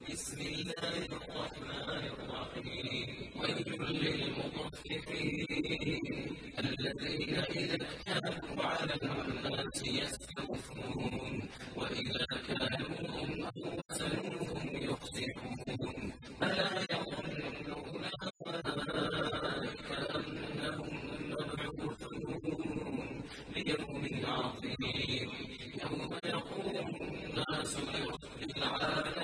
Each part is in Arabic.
بسم الله الرحمن الرحيم. ويل للمطففين الذين إذا اكتالوا على الناس يستوفون وإذا كانوهم أو وزنوهم يخسرون. ألا يظن أولئك أنهم مبعوثون ليوم عظيم؟ يوم يقوم الناس لرب العالمين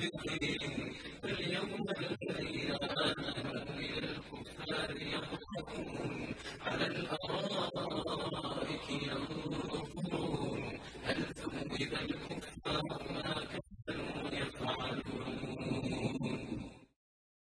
المنافقين فاليوم الذين آمنوا من الكفار يضحكون على الأرائك ينظرون هل تموذج